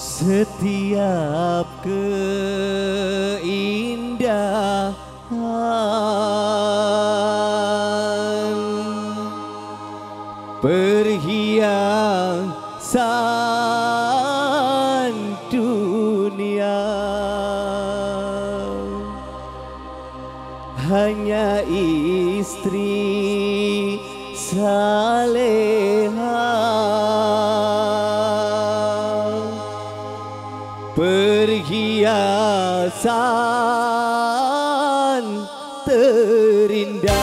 Setiap keindahan perhiasan dunia hanya istri saleha perhiasan terindah.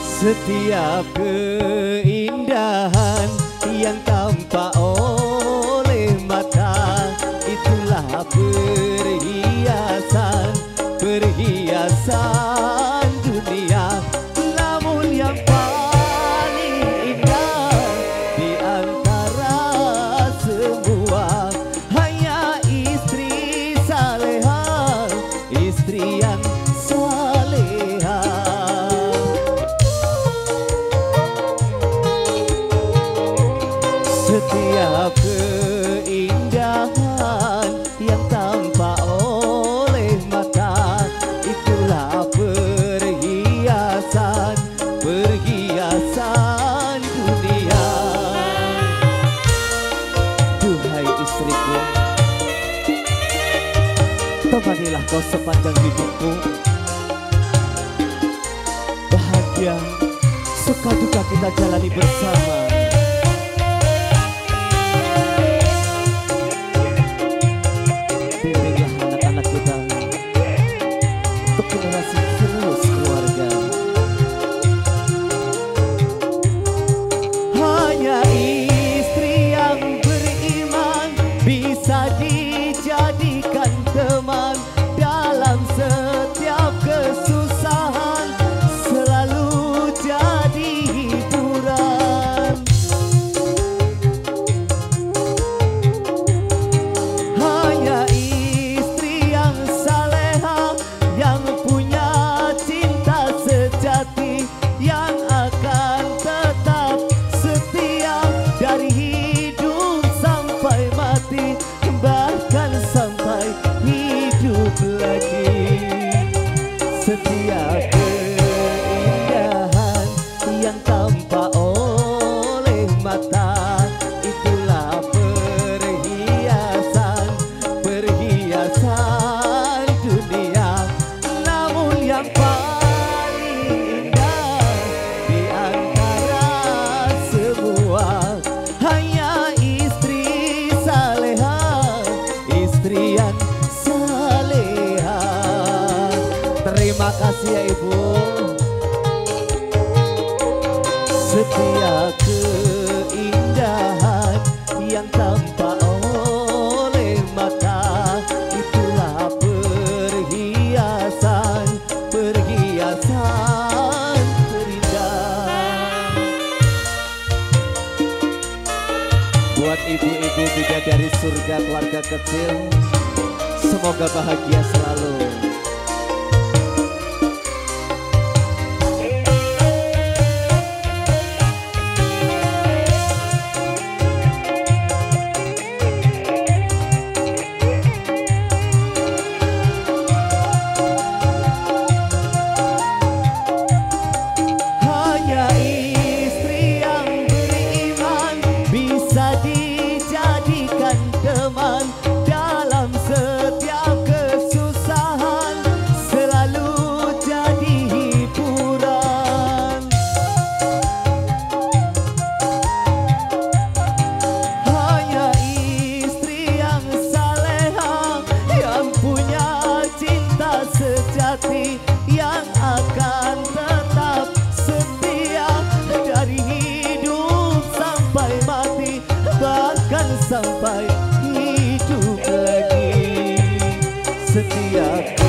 Setiap keindahan yang tampak istri yang kau sepanjang hidupku. Bahagia. Suka duka kita jalani bersama tampak oleh mata Itulah perhiasan, perhiasan dunia. Namun yang paling indah di antara semua Hanya istri saleha, istri yang saleha Terima kasih ya Ibu Ibu-ibu bidadari surga keluarga kecil Semoga bahagia selalu sampai hidup lagi. Setiap